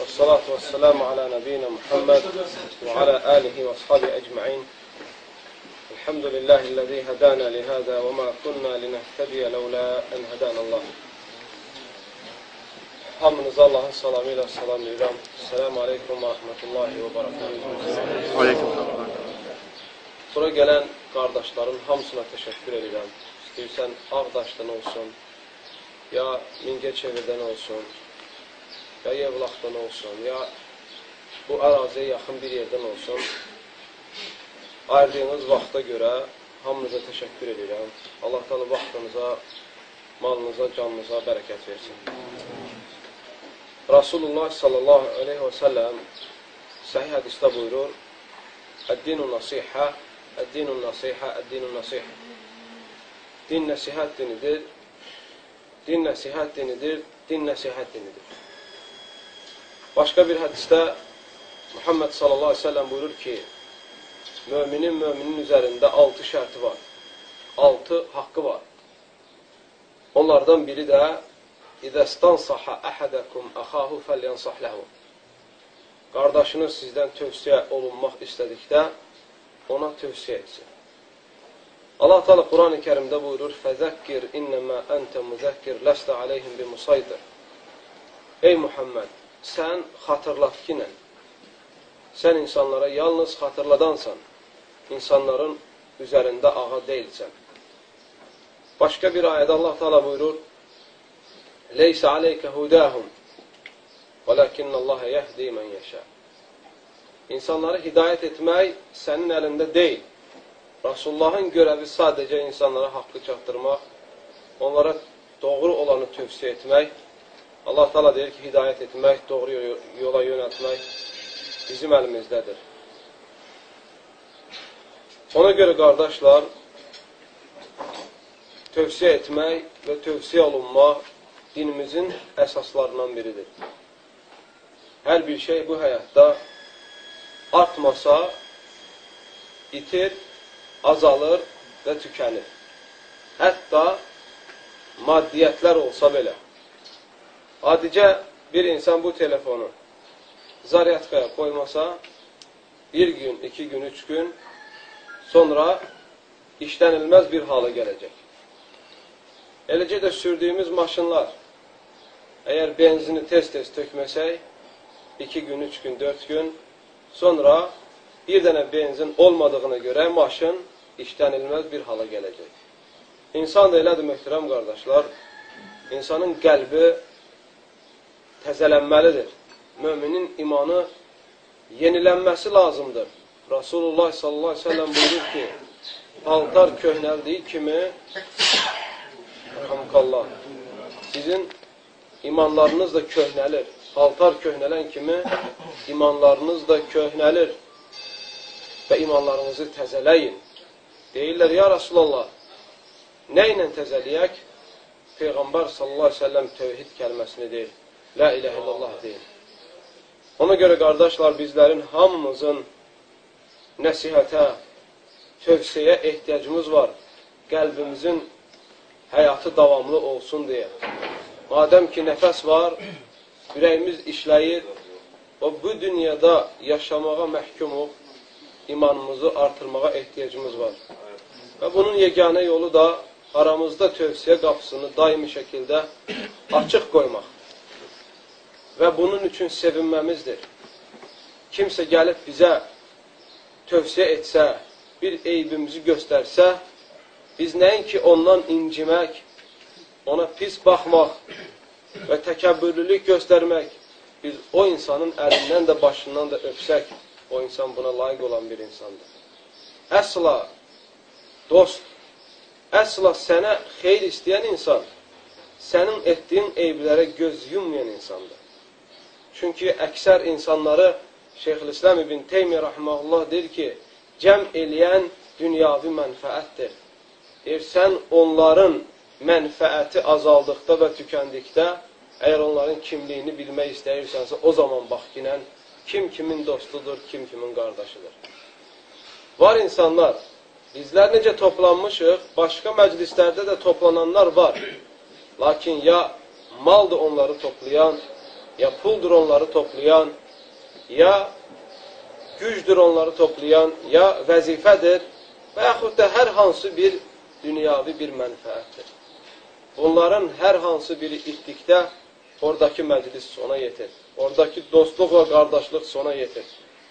والصلاة والسلام على نبينا محمد وعلى آله وأصحابه أجمعين. الحمد لله الذي هدانا لهذا وما كنا لنهتدي لولا أن هدانا الله. أمن الله السلام إلى السلام إلهام السلام عليكم ورحمة الله وبركاته. عليكم ورحمة الله Sonra gələn qardaşların hamısına təşəkkür edirəm. İstəyirsən, ağdaşdan olsun, ya Mingəçevirdən olsun, ya Yevlaxdan olsun, ya bu əraziyə yaxın bir yerdən olsun. Ayırdığınız vaxta görə hamınıza təşəkkür edirəm. Allah talı vaxtınıza, malınıza, canınıza bərəkət versin. Rasulullah sallallahu aleyhi və səlləm səhih hədisdə buyurur, Əddinu nasihə, əddinu nasihə, əddinu nasihə. Din nəsihət dinidir, din nəsihət dinidir, din nəsihət dinidir. Başqa bir hədisdə Muhammed sallallahu aleyhi və səlləm buyurur ki, müminin müminin üzərində altı şərti var, altı haqqı var. Onlardan biri də İzə stansaha əhədəkum əxahu fəlyansah ləhu. Qardaşınız sizdən tövsiyə olunmaq istədikdə ona tövsiyə etsin. Allah Teala Quran-ı Kərimdə buyurur: "Fəzəkkir innəmə əntə müzəkkir ləstə aleyhim bi musaydir." Ey Muhammed, sən xatırlatqinlə sən insanlara yalnız xatırladansan. İnsanların üzərində ağa deyilsən. Başqa bir ayədə Allah Teala buyurur: Leysə aleykə hudahum vələkinnəllaha yəhdi mən yəşə. İnsanları hidayət etmək sənin əlində deyil. Rasulullahın görəvi sadəcə insanlara haqqı çatdırmaq, onlara doğru olanı tövsiyə etmək. Allah Taala deyir ki, hidayət etmək, doğru yola yönəltmək bizim əlimizdədir. Ona görə qardaşlar, tövsiyə etmək və tövsiyə olunmaq dinimizin əsaslarından biridir. Hər bir şey bu həyatda artmasa, itir, azalır və tükənir. Hətta maddiyyətlər olsa belə. Adicə bir insan bu telefonu zaryatkaya qoymasa, bir gün, iki gün, üç gün sonra işlənilməz bir hala gələcək. Eləcə də sürdüyümüz maşınlar Əgər benzini tez-tez tökməsək, 2 gün, 3 gün, 4 gün, sonra bir dənə benzin olmadığına görə maşın işlənilməz bir hala gələcək. İnsan da elədir, möhtərəm qardaşlar, insanın qəlbi təzələnməlidir. Müminin imanı yenilənməsi lazımdır. Rasulullah sallallahu aleyhi ve sellem buyurur ki, paltar köhnəldiyi kimi, Rəhəmkallah, sizin imanlarınız da köhnəlir. Altar köhnələn kimi imanlarınız da köhnəlir və imanlarınızı təzələyin. Deyirlər, ya Rasulallah, nə ilə təzəliyək? Peyğəmbər sallallahu aleyhi ve sellem tövhid kəlməsini deyir. La ilahe illallah deyir. Ona görə qardaşlar, bizlərin hamımızın nəsihətə, tövsiyə ehtiyacımız var. Qəlbimizin həyatı davamlı olsun deyə. Madəm ki, nəfəs var, ürəyimiz işləyir, o bu dünyada yaşamağa məhkumuq, imanımızı artırmağa ehtiyacımız var. Və bunun yeganə yolu da aramızda tövsiyə qapısını daimi şəkildə açıq qoymaq və bunun üçün sevinməmizdir. Kimsə gəlib bizə tövsiyə etsə, bir eybimizi göstərsə, biz nəinki ondan incimək, ona pis baxmaq və təkəbbürlülük göstərmək, biz o insanın əlindən də, başından da öpsək, o insan buna layiq olan bir insandır. Əsla dost, əsla sənə xeyr istəyən insan, sənin etdiyin eybilərə göz yummayan insandır. Çünki əksər insanları Şeyxülislam ibn Teymi Rahmanullah deyir ki, cəm eləyən dünyavi mənfəətdir. Deyir, sən onların mənfəəti azaldıqda və tükəndikdə, əgər onların kimliyini bilmək istəyirsənsə, o zaman bax ki, kim kimin dostudur, kim kimin qardaşıdır. Var insanlar, bizlər necə toplanmışıq, başqa məclislərdə də toplananlar var. Lakin ya maldır onları toplayan, ya puldur onları toplayan, ya gücdür onları toplayan, ya vəzifədir və yaxud da hər hansı bir dünyavi bir mənfəətdir. Bunların hər hansı biri itdikdə oradakı məclis sona yetir. Oradakı dostluq və qardaşlıq sona yetir.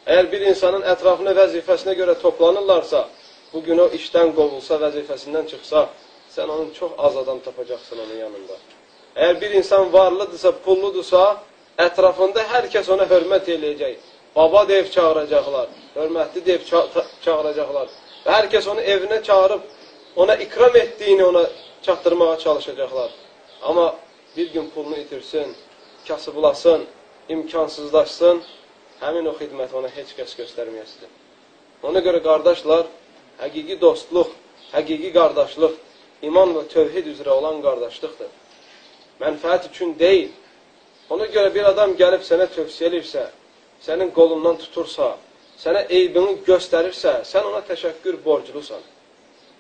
Əgər bir insanın ətrafına vəzifəsinə görə toplanırlarsa, bugün o işdən qovulsa, vəzifəsindən çıxsa, sən onun çox az adam tapacaqsın onun yanında. Əgər bir insan varlıdırsa, pulludursa, ətrafında hər kəs ona hörmət eləyəcək. Baba deyib çağıracaqlar, hörmətli deyib ça çağıracaqlar. Və hər kəs onu evinə çağırıb, ona ikram etdiyini ona çatdırmağa çalışacaqlar. Amma bir gün pulunu itirsin, kasıblasın, imkansızlaşsın, həmin o xidməti ona heç kəs göstərməyəsidir. Ona görə qardaşlar, həqiqi dostluq, həqiqi qardaşlıq, iman və tövhid üzrə olan qardaşlıqdır. Mənfəət üçün deyil. Ona görə bir adam gəlib sənə tövsiyə edirsə, sənin qolundan tutursa, sənə eybini göstərirsə, sən ona təşəkkür borclusan.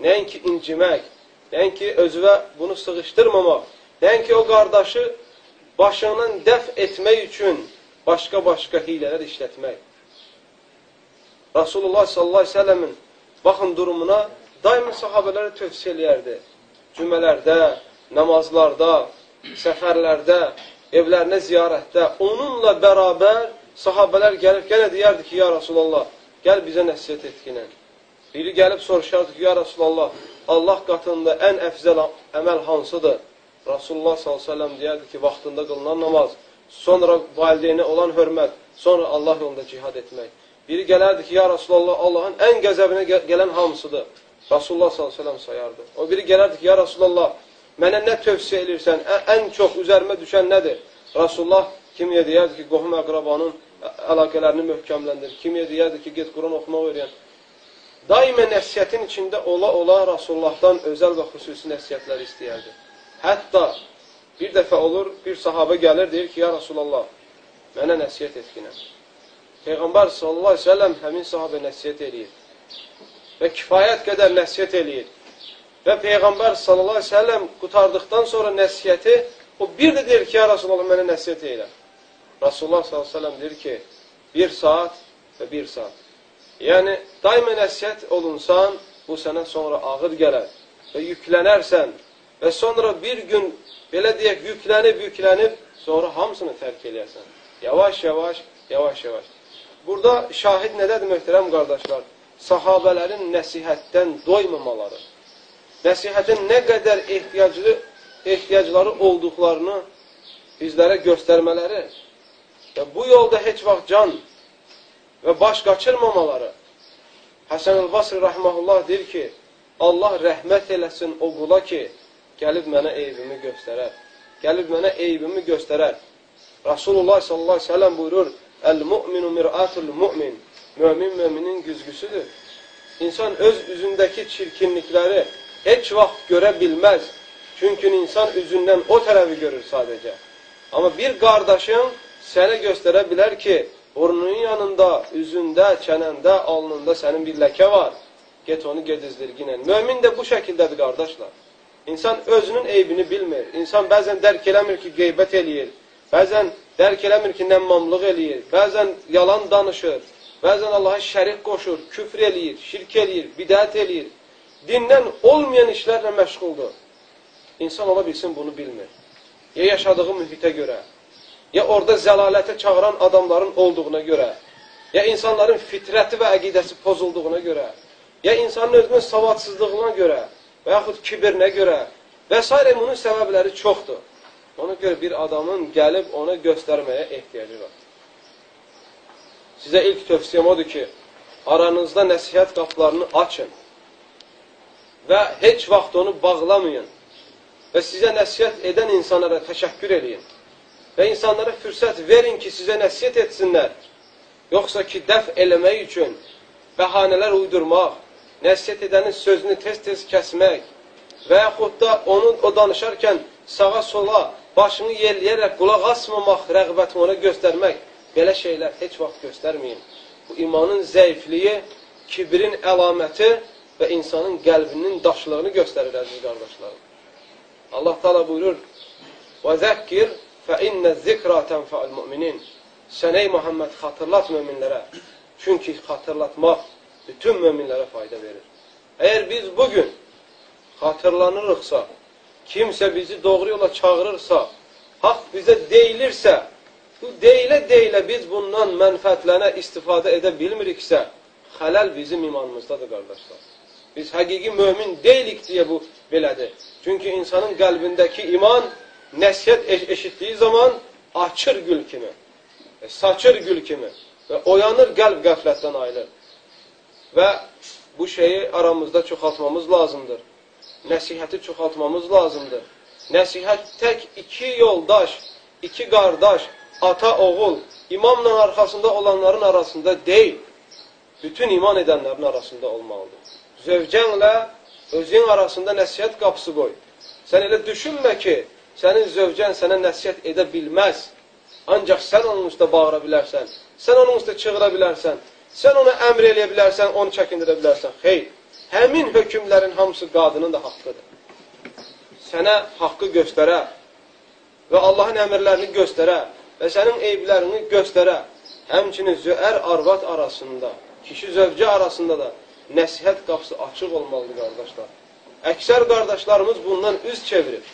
Nəinki incimək, nəinki özünə bunu sığışdırmamaq, nəinki o qardaşı başından dəf etmək üçün başqa-başqa hilələr işlətmək. Rasulullah sallallahu aleyhi ve sellemin baxın durumuna daima sahabələrə tövsiyə eləyərdi. Cümələrdə, namazlarda, səfərlərdə, evlərinə ziyarətdə onunla bərabər sahabələr gəlib yenə deyərdi ki, ya Rasulallah, gəl bizə nəsiyyət etkinən. Biri gəlib soruşardı ki, ya Rasulallah, Allah qatında ən əfzəl əməl hansıdır? Rasulullah s.ə.v deyərdi ki, vaxtında qılınan namaz, sonra valideynə olan hörmət, sonra Allah yolunda cihad etmək. Biri gələrdi ki, ya Rasulallah, Allahın ən qəzəbinə gələn hamısıdır. Rasulullah s.ə.v sayardı. O biri gələrdi ki, ya Rasulallah, mənə nə tövsiyə edirsən, ən çox üzərimə düşən nədir? Rasulullah kimiyə deyərdi ki, qohum əqrabanın əlaqələrini möhkəmləndir. Kimiyə deyərdi ki, get Quran oxumaq öyrən. Daimə nəsiyyətin içində ola-ola Rasulullahdan özəl və xüsusi nəsiyyətləri istəyərdi. Hətta bir dəfə olur, bir sahabə gəlir, deyir ki, ya Rasulallah, mənə nəsiyyət etkinə. Peyğəmbər sallallahu aleyhi ve sellem həmin sahabə nəsiyyət eləyir. Və kifayət qədər nəsiyyət eləyir. Və Peyğəmbər sallallahu aleyhi ve sellem qutardıqdan sonra nəsiyyəti, o bir də deyir ki, ya Rasulallah, mənə nəsiyyət elə. Rasulullah sallallahu aleyhi ve sellem deyir ki, bir saat və bir saat. Yəni, daimə nəsiyyət olunsan, bu sənə sonra ağır gələr və yüklənərsən və sonra bir gün, belə deyək, yüklənib, yüklənib, sonra hamısını tərk eləyərsən. Yavaş, yavaş, yavaş, yavaş. Burada şahid nədədir, möhtərəm qardaşlar? Sahabələrin nəsihətdən doymamaları, nəsihətin nə qədər ehtiyaclı, ehtiyacları olduqlarını bizlərə göstərmələri və bu yolda heç vaxt can və baş qaçırmamaları. Həsən el-Basri rəhməhullah deyir ki, Allah rəhmət eləsin o qula ki, gəlib mənə eybimi göstərər. Gəlib mənə eybimi göstərər. Rasulullah sallallahu aleyhi ve sellem buyurur, Əl-mu'minu mir'atul mu'min. Mömin möminin güzgüsüdür. İnsan öz üzündəki çirkinlikləri heç vaxt görə bilməz. Çünki insan üzündən o tərəfi görür sadəcə. Amma bir qardaşın sənə göstərə bilər ki, burnunun yanında, üzündə, çənəndə, alnında sənin bir ləkə var. Get onu gedizdirginən. Mömin də bu şəkildədir, qardaşlar. İnsan özünün eybini bilmir. İnsan bəzən dərk eləmir ki, qeybət eləyir. Bəzən dərk eləmir ki, nəmmamlıq eləyir. Bəzən yalan danışır. Bəzən Allaha şərik qoşur, küfr eləyir, şirk eləyir, bidət eləyir. Dindən olmayan işlərlə məşğuldur. İnsan ola bilsin bunu bilmir. Ya yaşadığı mühitə görə, ya orada zəlalətə çağıran adamların olduğuna görə, ya insanların fitrəti və əqidəsi pozulduğuna görə, ya insanın özünün savadsızlığına görə və yaxud kibirinə görə və s. bunun səbəbləri çoxdur. Ona görə bir adamın gəlib ona göstərməyə ehtiyacı var. Sizə ilk tövsiyəm odur ki, aranızda nəsihət qapılarını açın və heç vaxt onu bağlamayın və sizə nəsihət edən insanlara təşəkkür edin və insanlara fürsət verin ki, sizə nəsiyyət etsinlər. Yoxsa ki, dəf eləmək üçün bəhanələr uydurmaq, nəsiyyət edənin sözünü tez-tez kəsmək və yaxud da onun o danışarkən sağa sola başını yerləyərək qulaq asmamaq rəğbətini ona göstərmək, belə şeylər heç vaxt göstərməyin. Bu imanın zəifliyi, kibirin əlaməti və insanın qəlbinin daşlığını göstərir, əziz qardaşlarım. Allah Taala buyurur: Və zəkkir fə innə zikrə tənfəul müminin. Sən ey Muhammed xatırlat möminlərə. Çünki xatırlatmaq bütün möminlərə fayda verir. Əgər biz bugün xatırlanırıqsa, kimsə bizi doğru yola çağırırsa, haqq bizə deyilirsə, bu deyilə-deyilə biz bundan mənfəətlənə istifadə edə bilmiriksə, xələl bizim imanımızdadır, qardaşlar. Biz həqiqi mömin deyilik deyə bu belədir. Çünki insanın qəlbindəki iman nəsiyyət eş eşitdiyi zaman açır gül kimi, e, saçır gül kimi və oyanır qəlb qəflətdən ayılır. Və bu şeyi aramızda çoxaltmamız lazımdır. Nəsihəti çoxaltmamız lazımdır. Nəsihət tək iki yoldaş, iki qardaş, ata, oğul, imamla arxasında olanların arasında deyil, bütün iman edənlərin arasında olmalıdır. Zövcənlə özün arasında nəsihət qapısı qoy. Sən elə düşünmə ki, sənin zövcən sənə nəsihət edə bilməz. Ancaq sən onun üstə bağıra bilərsən, sən onun üstə çığıra bilərsən, sən ona əmr eləyə bilərsən, onu çəkindirə bilərsən. Xeyr, həmin hökmlərin hamısı qadının da haqqıdır. Sənə haqqı göstərə və Allahın əmrlərini göstərə və sənin eyiblərini göstərə, həmçinin zöər arvad arasında, kişi zövcə arasında da nəsihət qapısı açıq olmalıdır, qardaşlar. Əksər qardaşlarımız bundan üz çevirir.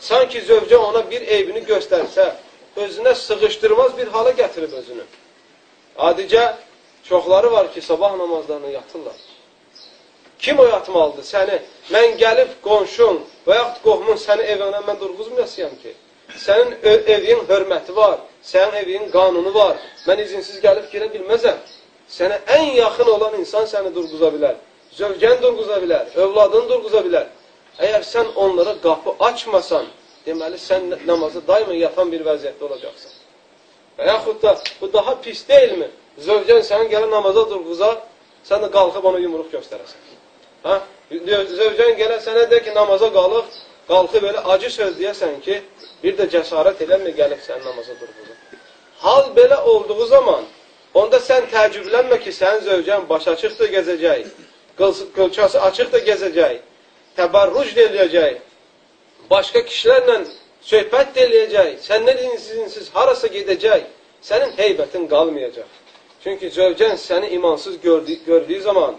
Sanki zövcə ona bir eybini göstərsə, özünə sığışdırmaz bir hala gətirib özünü. Adicə, çoxları var ki, sabah namazlarına yatırlar. Kim oyatmalıdır səni? Mən gəlib qonşun və yaxud qohumun səni evinə mən durğuzmayasıyam ki. Sənin evin hörməti var, sənin evin qanunu var. Mən izinsiz gəlib girə bilməzəm. Sənə ən yaxın olan insan səni durğuza bilər. Zövcən durğuza bilər, övladın durğuza bilər. Əgər sən onlara qapı açmasan, deməli sən namazı daima yatan bir vəziyyətdə olacaqsan. Və yaxud da bu daha pis deyilmi? Zövcən sənin gələn namaza durğuza, sən də qalxıb ona yumruq göstərəsən. Hə? Zövcən gələ sənə de ki, namaza qalıq, qalxıb elə acı söz deyəsən ki, bir də cəsarət eləmir gəlib sənin namaza durğuza. Hal belə olduğu zaman, onda sən təəccüblənmə ki, sənin zövcən başa çıxdı gəzəcək, qılçası açıq da gəzəcək, təbarruc eləyəcək, başqa kişilərlə söhbət eləyəcək, səndən insiz harasa gedəcək, sənin heybətin qalmayacaq. Çünki zövcən səni imansız gördüyü, gördüyü zaman,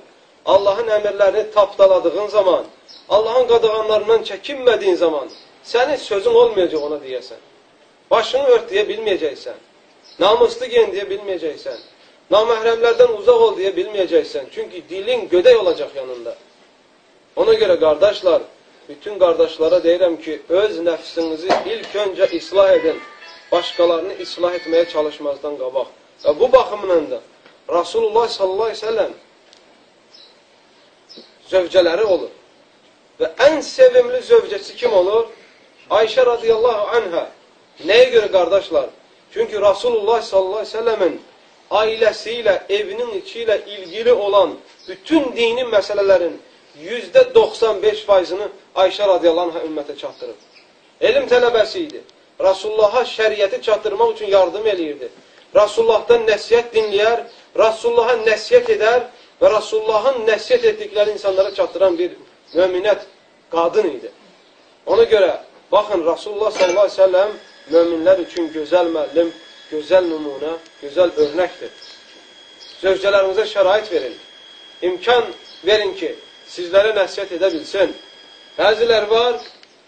Allahın əmirlərini tapdaladığın zaman, Allahın qadağanlarından çəkinmədiyin zaman, sənin sözün olmayacaq ona deyəsən. Başını ört deyə bilməyəcəksən. Namuslu gen deyə bilməyəcəksən. Naməhrəmlərdən uzaq ol deyə bilməyəcəksən. Çünki dilin gödək olacaq yanında. Ona görə qardaşlar, bütün qardaşlara deyirəm ki, öz nəfsinizi ilk öncə islah edin. Başqalarını islah etməyə çalışmazdan qabaq. Və bu baxımdan da Rasulullah sallallahu aleyhi ve sellem zövcələri olur. Və ən sevimli zövcəsi kim olur? Ayşə radiyallahu anhə. Nəyə görə qardaşlar? Çünki Rasulullah sallallahu aleyhi ve sellemin ailəsi ilə, evinin içi ilə ilgili olan bütün dini məsələlərin yüzdə 95 faizini Ayşə radiyallahu anhə ümmətə çatdırır. Elm tələbəsi idi. Rasulullaha şəriəti çatdırmaq üçün yardım eləyirdi. Rasulullahdan nəsiyyət dinləyər, Rasulullaha nəsiyyət edər və Rasulullahın nəsiyyət etdikləri insanlara çatdıran bir möminət qadın idi. Ona görə, baxın, Rasulullah sellem möminlər üçün gözəl müəllim, gözəl nümunə, gözəl örnəkdir. Zövcələrinizə şərait verin. İmkan verin ki, sizlərə nəsiyyət edə bilsin. Bəzilər var,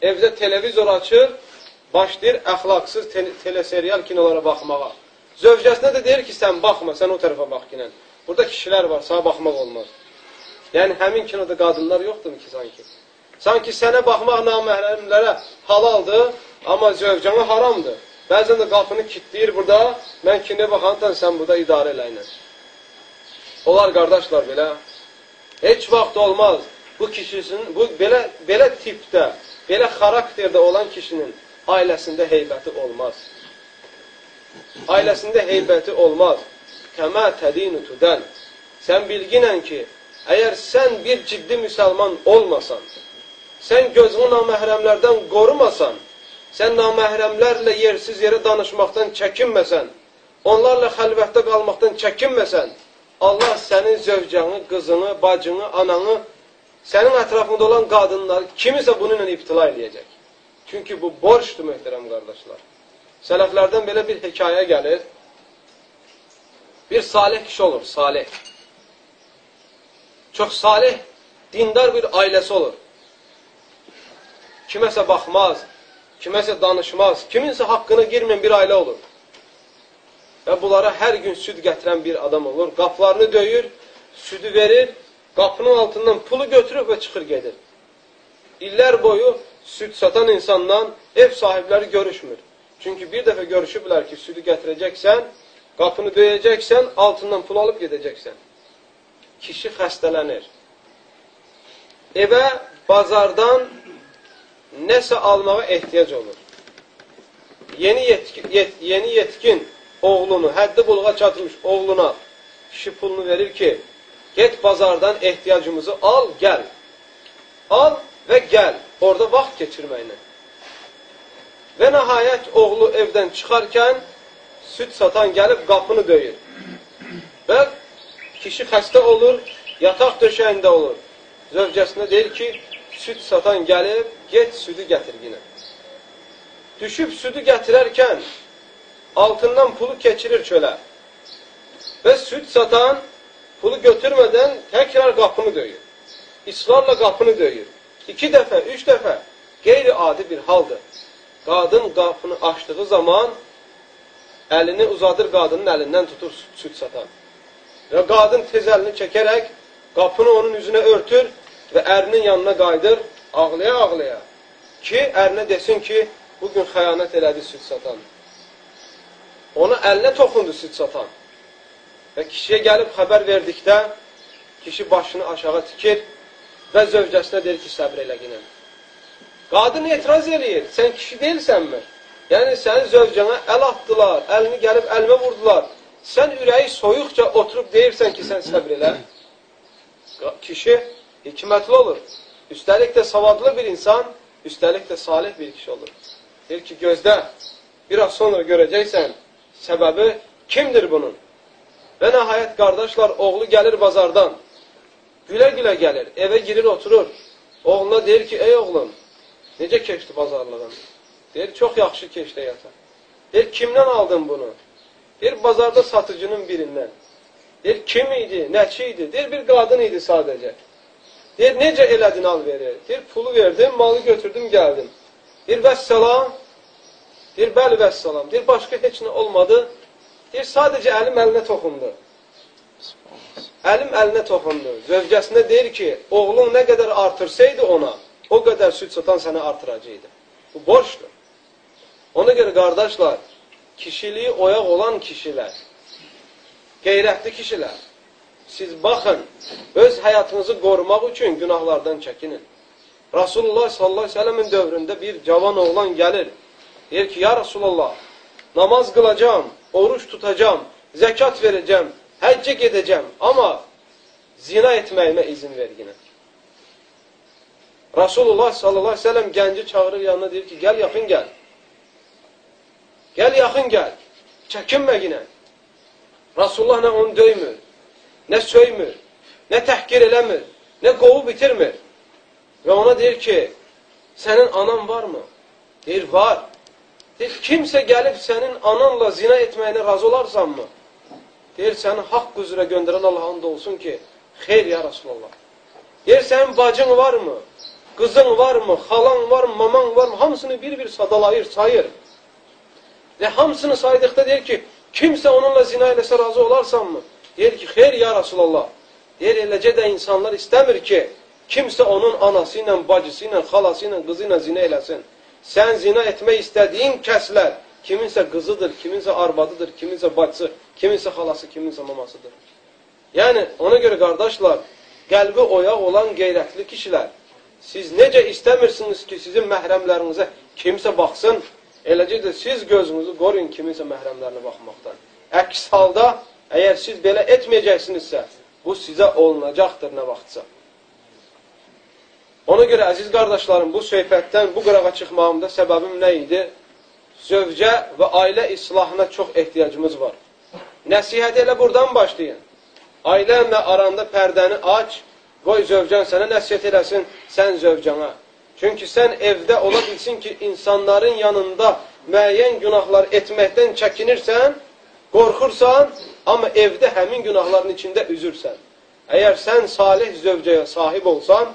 evdə televizor açır, başlayır əxlaqsız te teleserial kinolara baxmağa. Zövcəsinə də deyir ki, sən baxma, sən o tərəfə bax kinən. Burada kişilər var, sağ baxmaq olmaz. Yəni, həmin kinoda qadınlar yoxdur ki, sanki? Sanki sənə baxmaq naməhrəmlərə halaldır, amma zövcənə haramdır. Bəzən də qapını kilitləyir burada, mən kinoya baxandan sən burada idarə eləyinə. Onlar qardaşlar belə, heç vaxt olmaz bu kişisinin, bu belə, belə tipdə, belə xarakterdə olan kişinin ailəsində heybəti olmaz. Ailəsində heybəti olmaz. Kəmə tədinu tudəl. Sən bilginən ki, əgər sən bir ciddi müsəlman olmasan, sən gözünü naməhrəmlərdən qorumasan, sən naməhrəmlərlə yersiz yerə danışmaqdan çəkinməsən, onlarla xəlvətdə qalmaqdan çəkinməsən, Allah sənin zövcəni, qızını, bacını, ananı, sənin ətrafında olan qadınları kimisə bununla ibtila eləyəcək. Çünki bu borçdur, möhtərəm qardaşlar. Sələflərdən belə bir hekayə gəlir. Bir salih kişi olur, salih. Çox salih, dindar bir ailəsi olur. Kiməsə baxmaz, kiməsə danışmaz, kiminsə haqqına girməyən bir ailə olur. Və bunlara hər gün süd gətirən bir adam olur. Qaplarını döyür, südü verir, qapının altından pulu götürür və çıxır gedir. İllər boyu süd satan insandan ev sahibləri görüşmür. Çünki bir dəfə görüşüblər ki, südü gətirəcəksən, qapını döyəcəksən, altından pul alıb gedəcəksən. Kişi xəstələnir. Evə, bazardan nəsə almağa ehtiyac olur. Yeni yetkin, yet, yeni yetkin oğlunu, həddi buluğa çatmış oğluna kişi pulunu verir ki, get bazardan ehtiyacımızı al, gəl. Al və gəl. Orada vaxt keçirməklə. Və nəhayət oğlu evdən çıxarkən süd satan gəlib qapını döyür. Və kişi xəstə olur, yataq döşəyində olur. Zövcəsinə deyir ki, süd satan gəlib, get südü gətir yenə. Düşüb südü gətirərkən altından pulu keçirir çölə. Və süd satan pulu götürmədən təkrar qapını döyür. İsrarla qapını döyür. İki dəfə, üç dəfə qeyri-adi bir haldır. Qadın qapını açdığı zaman əlini uzadır qadının əlindən tutur süd satan. Və qadın tez əlini çəkərək qapını onun üzünə örtür və ərinin yanına qayıdır, ağlaya-ağlaya ki, ərinə desin ki, bugün xəyanət elədi süd satan. Ona əlinə toxundu süd satan. Və kişiyə gəlib xəbər verdikdə, kişi başını aşağı tikir və zövcəsinə deyir ki, səbr elə ginə. Qadın etiraz eləyir, sən kişi deyilsənmi? Yəni, sənin zövcənə əl atdılar, əlini gəlib əlimə vurdular. Sən ürəyi soyuqca oturub deyirsən ki, sən səbr elə. Kişi hikmətli olur. Üstəlik də savadlı bir insan, üstəlik də salih bir kişi olur. Deyir ki, gözdə, biraz sonra görəcəksən, səbəbi kimdir bunun? Və nəhayət qardaşlar, oğlu gəlir bazardan, gülə-gülə gəlir, evə girir, oturur. Oğluna deyir ki, ey oğlum, necə keçdi bazarlığın? Deyir, çox yaxşı keçdi yata. Deyir, kimdən aldın bunu? Deyir, bazarda satıcının birindən. Deyir, kim idi, nəçi idi? Deyir, bir qadın idi sadəcə. Deyir, necə elədin al verir? Deyir, pulu verdim, malı götürdüm, gəldim. Deyir, vəssalam. Deyir, bəli, vəssalam. Deyir, başqa heç nə olmadı. Deyir, sadəcə əlim əlinə toxundu. Əlim əlinə toxundu. Zövcəsinə deyir ki, oğlun nə qədər artırsaydı ona, o qədər süd satan səni artıracaqdı. Bu borçdur. Ona görə qardaşlar, kişiliyi oyaq olan kişilər, qeyrətli kişilər, siz baxın, öz həyatınızı qorumaq üçün günahlardan çəkinin. Rasulullah sallallahu aleyhi ve sellemin dövründə bir cavan oğlan gəlir. Deyir ki, ya Rasulullah, namaz qılacam, oruç tutacam, zəkat verəcəm, həccə gedəcəm, amma zina etməyimə izin ver yine. Rasulullah sallallahu aleyhi ve sellem gənci çağırır yanına deyir ki, gəl yaxın gəl. Gəl yaxın gəl. Çəkinmə yine. Rasulullah nə onu döymür, nə söymür, nə təhqir eləmir, nə qovu bitirmir. Və ona deyir ki, sənin anan varmı? Deyir, var. Deyir, kimsə gəlib sənin ananla zina etməyinə razı olarsanmı? Deyir, səni haqq üzrə göndərən Allah and olsun ki, xeyr ya Rasulallah. Deyir, sənin bacın varmı? Qızın varmı? Xalan varmı? Maman varmı? Hamısını bir-bir sadalayır, sayır. Və hamısını saydıqda deyir ki, kimsə onunla zina eləsə razı olarsanmı? Deyir ki, xeyr ya Rasulallah. Deyir, eləcə də insanlar istəmir ki, kimsə onun anası ilə, bacısı ilə, xalası ilə, qızı ilə zina eləsin. Sən zina etmək istədiyin kəslər, kiminsə qızıdır, kiminsə arvadıdır, kiminsə bacısı, kiminsə xalası, kiminsə mamasıdır. Yəni, ona görə qardaşlar, qəlbi oyaq olan qeyrətli kişilər, siz necə istəmirsiniz ki, sizin məhrəmlərinizə kimsə baxsın, Eləcə də siz gözünüzü qoruyun kiminsə məhrəmlərinə baxmaqdan. Əks halda, əgər siz belə etməyəcəksinizsə, bu sizə olunacaqdır nə vaxtsa. Ona görə, əziz qardaşlarım, bu söhbətdən bu qırağa çıxmağımda səbəbim nə idi? Zövcə və ailə islahına çox ehtiyacımız var. Nəsihət elə buradan başlayın. Ailənlə aranda pərdəni aç, qoy zövcən sənə nəsiyyət eləsin, sən zövcəna. Çünki sən evdə ola bilsin ki, insanların yanında müəyyən günahlar etməkdən çəkinirsən, qorxursan, amma evdə həmin günahların içində üzürsən. Əgər sən salih zövcəyə sahib olsan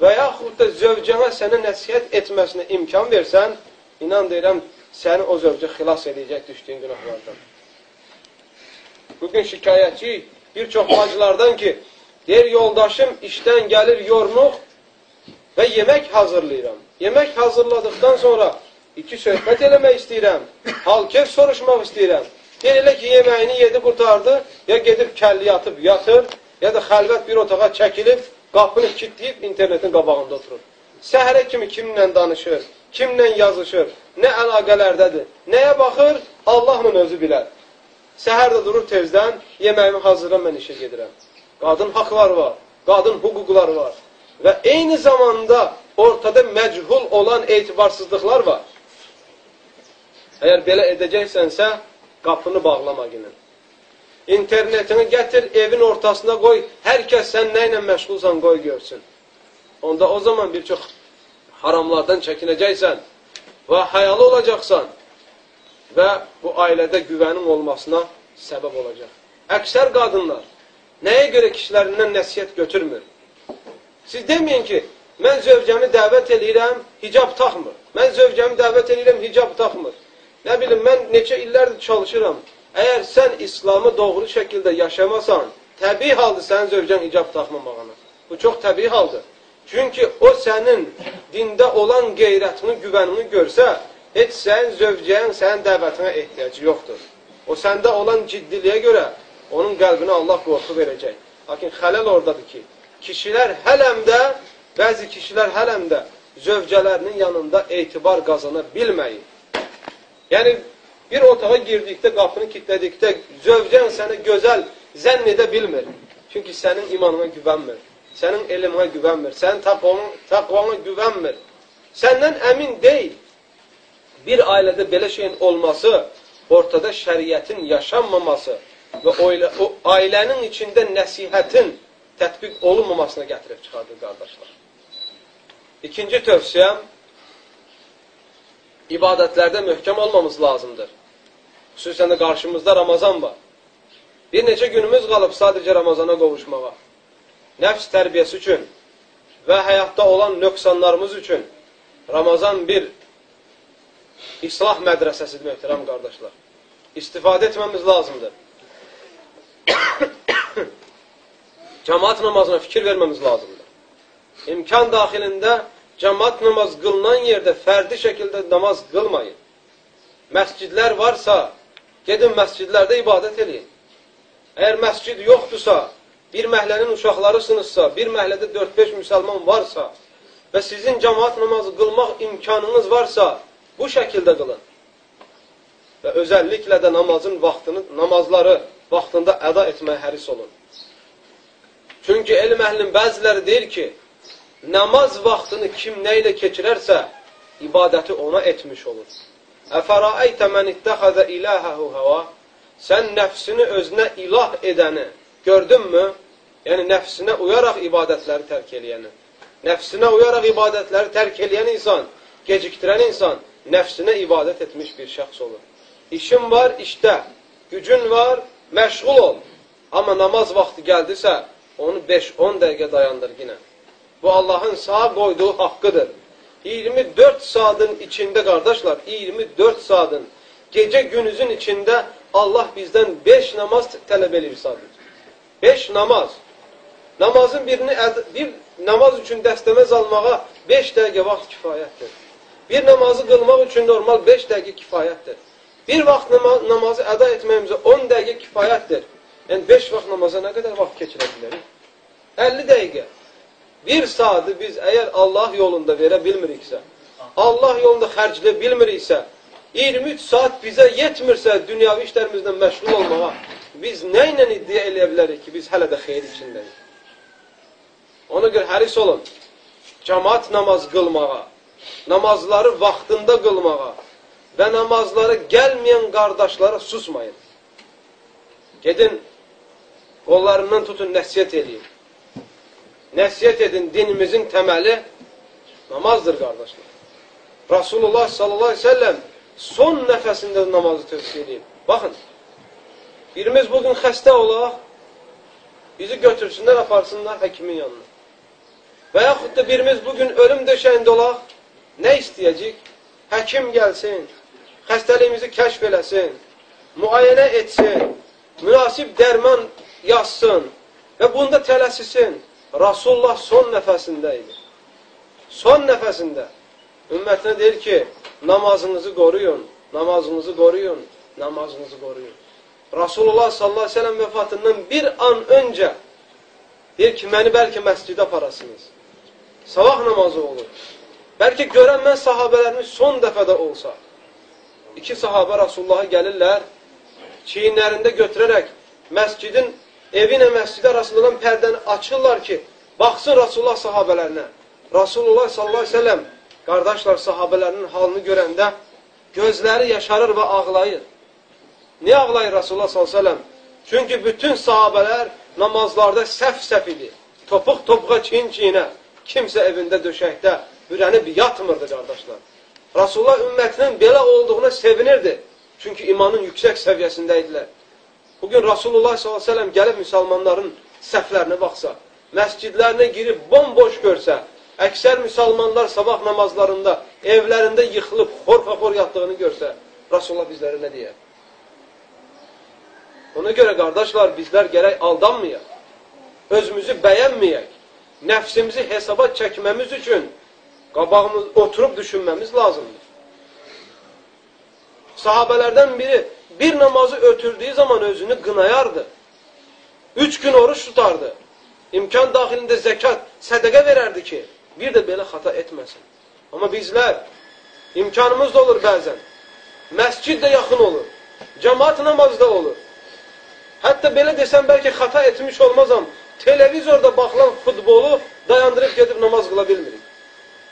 və yaxud da zövcənə sənə nəsiyyət etməsinə imkan versən, inan deyirəm, səni o zövcə xilas edəcək düşdüyün günahlardan. Bugün şikayətçi bir çox bacılardan ki, deyir, yoldaşım işdən gəlir yormuq, və yemək hazırlayıram. Yemək hazırladıqdan sonra iki söhbət eləmək istəyirəm, hal-kef soruşmaq istəyirəm. Deyir, elə ki, yeməyini yedi qurtardı, ya gedib kəlli yatıb yatır, ya da xəlvət bir otağa çəkilib, qapını kilitləyib internetin qabağında oturur. Səhərə kimi kimlə danışır, kimlə yazışır, nə əlaqələrdədir, nəyə baxır, Allahla özü bilər. Səhər də durur tezdən, yeməyimi hazırlam, mən işə gedirəm. Qadın haqları var, qadın hüquqları var. Və eyni zamanda ortada məchul olan etibarsızlıqlar var. Əgər belə edəcəksənsə, qapını bağlama günün. İnternetini gətir, evin ortasına qoy, hər kəs sən nə ilə məşğulsan qoy görsün. Onda o zaman bir çox haramlardan çəkinəcəksən və hayalı olacaqsan və bu ailədə güvənin olmasına səbəb olacaq. Əksər qadınlar nəyə görə kişilərindən nəsiyyət götürmür? Siz deməyin ki, mən zövcəmi dəvət edirəm, hicab taxmır. Mən zövcəmi dəvət edirəm, hicab taxmır. Nə bilim, mən neçə illərdir çalışıram. Əgər sən İslamı doğru şəkildə yaşamasan, təbii haldır sənin zövcən hicab taxmamağına. Bu çox təbii haldır. Çünki o sənin dində olan qeyrətini, güvənini görsə, heç sənin zövcəyin sənin dəvətinə ehtiyacı yoxdur. O səndə olan ciddiliyə görə onun qəlbinə Allah qorxu verəcək. Lakin xələl oradadır ki, kişilər hələm də, bəzi kişilər hələm də zövcələrinin yanında etibar qazana bilməyin. Yəni, bir otağa girdikdə, qapını kitlədikdə zövcən səni gözəl zənn edə bilmir. Çünki sənin imanına güvənmir, sənin elmına güvənmir, sənin təqvana güvənmir. Səndən əmin deyil. Bir ailədə belə şeyin olması, ortada şəriətin yaşanmaması və o ailənin içində nəsihətin tətbiq olunmamasına gətirib çıxardır qardaşlar. İkinci tövsiyəm, ibadətlərdə möhkəm olmamız lazımdır. Xüsusən də qarşımızda Ramazan var. Bir neçə günümüz qalıb sadəcə Ramazana qovuşmağa. Nəfs tərbiyəsi üçün və həyatda olan nöqsanlarımız üçün Ramazan bir islah mədrəsəsidir, möhtərəm qardaşlar. İstifadə etməmiz lazımdır. Cəmaat namazına fikir verməmiz lazımdır. İmkan daxilində cəmaat namaz qılınan yerdə fərdi şəkildə namaz qılmayın. Məscidlər varsa, gedin məscidlərdə ibadət edin. Əgər məscid yoxdursa, bir məhlənin uşaqları sınıfsa, bir məhlədə 4-5 müsəlman varsa və sizin cəmaat namazı qılmaq imkanınız varsa, bu şəkildə qılın. Və özəlliklə də namazın vaxtını, namazları vaxtında əda etməyə həris olun. Çünki elm əhlinin bəziləri deyir ki, namaz vaxtını kim nə ilə keçirərsə, ibadəti ona etmiş olur. Əfəraəytə mən ittəxəzə iləhəhu həva Sən nəfsini özünə ilah edəni gördünmü? Yəni, nəfsinə uyaraq ibadətləri tərk eləyəni. Nəfsinə uyaraq ibadətləri tərk eləyən insan, gecikdirən insan, nəfsinə ibadət etmiş bir şəxs olur. İşin var, işdə, gücün var, məşğul ol. Amma namaz vaxtı gəldisə, onu 5-10 dəqiqə dayandır yenə. Bu Allahın sağa qoyduğu haqqıdır. 24 saatın içində, qardaşlar, 24 saatın gecə günüzün içində Allah bizdən 5 namaz tələb edir sadəcə. 5 namaz. Namazın birini, bir namaz üçün dəstəməz almağa 5 dəqiqə vaxt kifayətdir. Bir namazı qılmaq üçün normal 5 dəqiqə kifayətdir. Bir vaxt namazı əda etməyimizə 10 dəqiqə kifayətdir. Yəni 5 vaxt namaza nə qədər vaxt keçirə bilərik? 50 dəqiqə. Bir saatı biz əgər Allah yolunda verə bilmiriksə, Allah yolunda xərcləyə bilmiriksə, 23 saat bizə yetmirsə dünyavi işlərimizlə məşğul olmağa, biz nə ilə iddia eləyə bilərik ki, biz hələ də xeyir içindəyik? Ona görə həris olun, cəmaat namaz qılmağa, namazları vaxtında qılmağa və namazları gəlməyən qardaşlara susmayın. Gedin, qollarından tutun, nəsiyyət edin. Nəsiyyət edin, dinimizin təməli Namazdır qardaşlar. Rasulullah sallallahu aleyhi ve sellem son nəfəsində namazı tövsiyə edib. Baxın, birimiz bugün xəstə olaq, bizi götürsünlər, aparsınlar həkimin yanına. Və yaxud da birimiz bugün ölüm döşəyində olaq, nə istəyəcək? Həkim gəlsin, xəstəliyimizi kəşf eləsin, müayənə etsin, münasib dərman yazsın və bunda tələsisin. Rasulullah son nəfəsində idi. Son nəfəsində ümmətinə deyir ki, namazınızı qoruyun, namazınızı qoruyun, namazınızı qoruyun. Rasulullah sallallahu aleyhi ve sellem vəfatından bir an öncə deyir ki, məni bəlkə məscidə aparasınız. Sabah namazı olur. Bəlkə görən mən sahabələrimiz son dəfədə olsa. İki sahabə Rasulullah'a gəlirlər, çiyinlərində götürərək məscidin, evi ilə məscid arasında olan pərdəni açırlar ki, baxsın Rasulullah sahabələrinə. Rasulullah sallallahu aleyhi ve sellem qardaşlar sahabələrinin halını görəndə gözləri yaşarır və ağlayır. Niyə ağlayır Rasulullah sallallahu aleyhi ve sellem? Çünki bütün sahabələr namazlarda səhv-səhv idi. Topuq-topuğa, çin-çinə. Kimsə evində döşəkdə bürənib yatmırdı qardaşlar. Rasulullah ümmətinin belə olduğuna sevinirdi. Çünki imanın yüksək səviyyəsində idilər. Bugün Rasulullah s.ə.v gəlib müsəlmanların səhvlərinə baxsa, məscidlərinə girib bomboş görsə, əksər müsəlmanlar sabah namazlarında, evlərində yıxılıb, xorfa-xor yatdığını görsə, Rasulullah bizlərə nə deyər? Ona görə, qardaşlar, bizlər gərək aldanmayaq, özümüzü bəyənməyək, nəfsimizi hesaba çəkməmiz üçün qabağımız oturub düşünməmiz lazımdır. Sahabələrdən biri bir namazı ötürdüyü zaman özünü qınayardı. Üç gün oruç tutardı. İmkan daxilində zəkat, sədəqə verərdi ki, bir də belə xata etməsin. Amma bizlər, imkanımız da olur bəzən. Məscid də yaxın olur. Cəmaat namazda olur. Hətta belə desəm, bəlkə xata etmiş olmazam. Televizorda baxılan futbolu dayandırıb gedib namaz qıla bilmirik.